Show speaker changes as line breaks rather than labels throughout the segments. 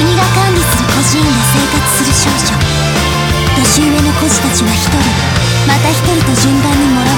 国が管理する孤児院で生活する少女。年上の孤児たちは一人。また一人と順番にもら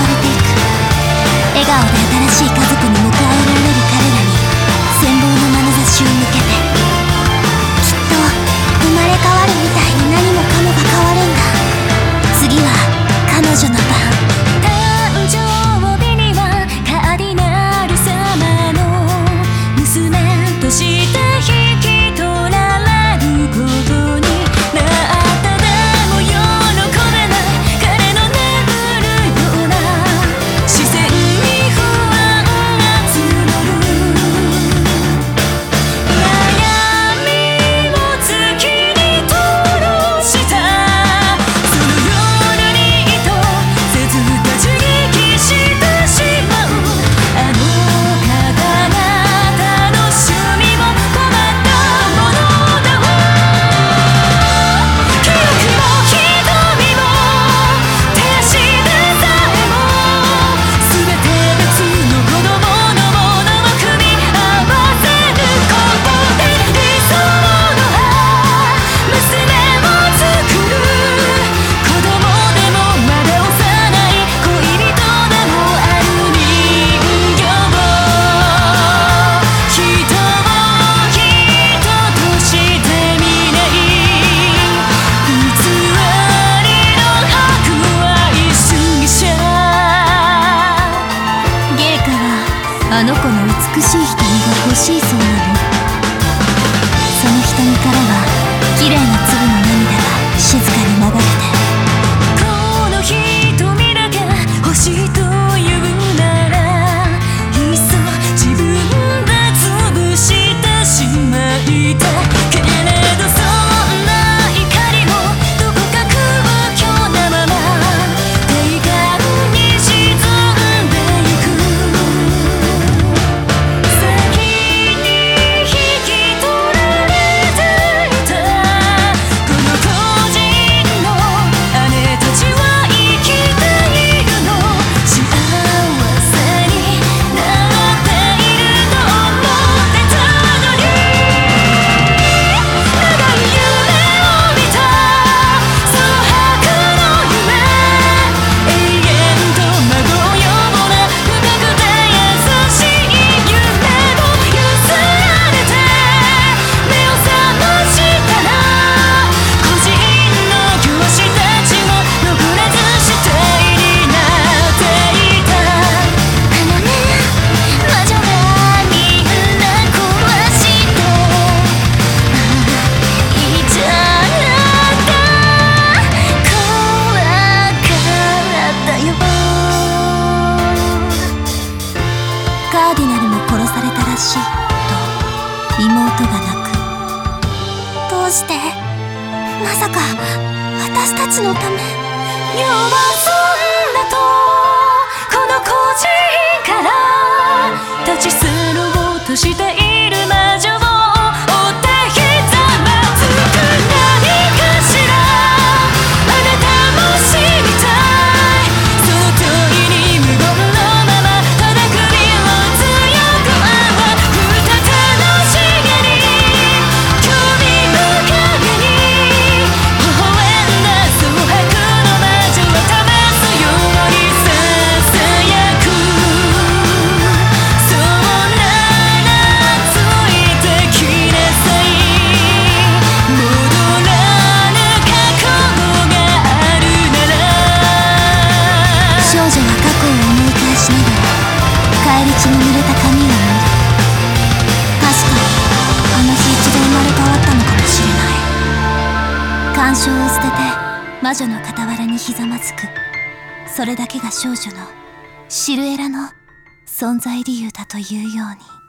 あの子の
美しい瞳が欲しい
して。まさか
私たちのため。
弱はそんなとこの孤児から。立ち去ろうとしてい
て魔女の傍らにひざまずくそれだけが少女のシルエラの存在理由だというように。